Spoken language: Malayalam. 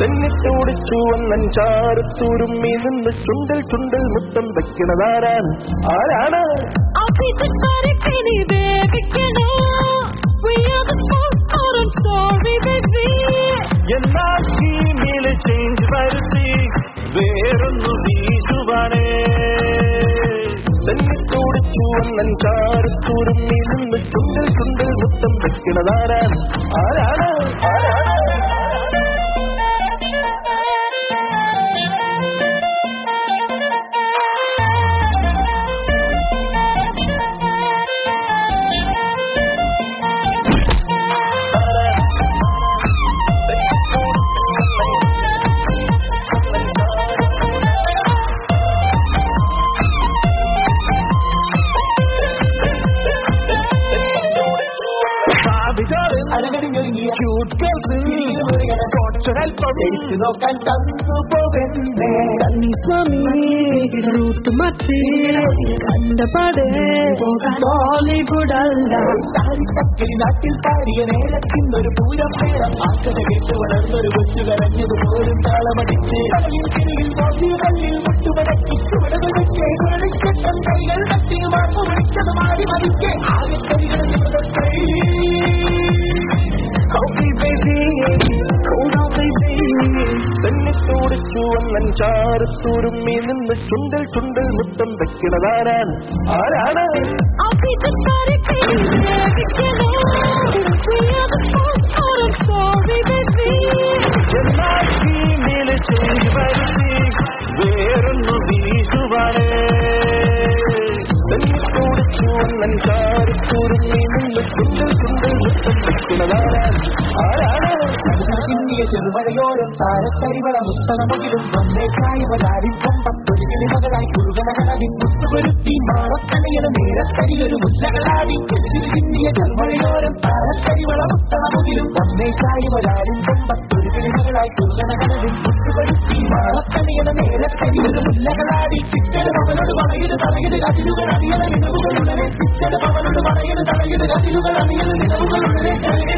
തെന്നിത്തോടിച്ചു വന്നൻ ചാരത്തൂരുമ്മി നിന്ന് ചുണ്ടൽ ചുണ്ടൽ മുത്തം വെക്കണതാരാണ്? ആരാണ്? I'll be the body penny baby can We are the most I'm sorry baby എന്നാൽ ടീമില് ചേഞ്ച് വരുത്തി വേറൊന്നു വീശുവാനേ തെന്നിത്തോടിച്ചു വന്നൻ ചാരത്തൂരുമ്മി നിന്ന് ചുണ്ടൽ ചുണ്ടൽ മുത്തം വെക്കണതാരാണ് ആരാണ് ആരാണ് നോക്കാൻ തന്നു പോകണ്ടേ സ്വാമി റൂട്ട് മത്തി കണ്ടപാട് ബോളിവുഡ് അല്ല നാട്ടിൽ പാടിയ നേരത്തിന്നൊരു പൂരം പേരം ആക്കത കേട്ട് വളർന്നൊരു കൊച്ചു കരഞ്ഞത് പോലും താളമടിച്ച് കടലിൽ കിരിയിൽ നോക്കി കല്ലിൽ മുട്ടുമടക്കി കുരളിച്ചട്ടം കൈകൾ തട്ടി the most I'm sorry baby എന്നാൽ ടീമില് ചേഞ്ച് വരുത്തി വേറൊന്നു വീശുവാനേ തെന്നിത്തോടിച്ചു വന്നൻ ചാരത്തൂരുമ്മി നിന്ന് ചുണ്ടൽ ചുണ്ടൽ മുത്തം വെക്കണതാരാണ് ആരാണ് ഇന്നിയ ചെറുമഴയോരം താരക്കരിവള മുത്തനമുകിലും വന്നേക്കായവരാരിൻ കൊമ്പത്തൊരുകിളി മകളായി കുറുകണകളവിൻ മുത്തുപൊരുത്തി മാറത്തണയുടെ നേരക്കരിയൊരു മുല്ലകളാടി ഇന്നിയ ചെറുമഴയോരം താരക്കരിവള മുത്തനമുകിലും വന്നേക്കായവരാരിൻ കൊമ്പത്തൊരുകിളി മകളായി കുറുകണകളവിൻ മുത്തുപൊരുത്തി മാറത്തണയുടെ നേരക്കരിയൊരു മുല്ലകളാടി ചിറ്റട് പവനോട് വളയത് തലയത് നിലവുകളുള്ളനെ കരകിട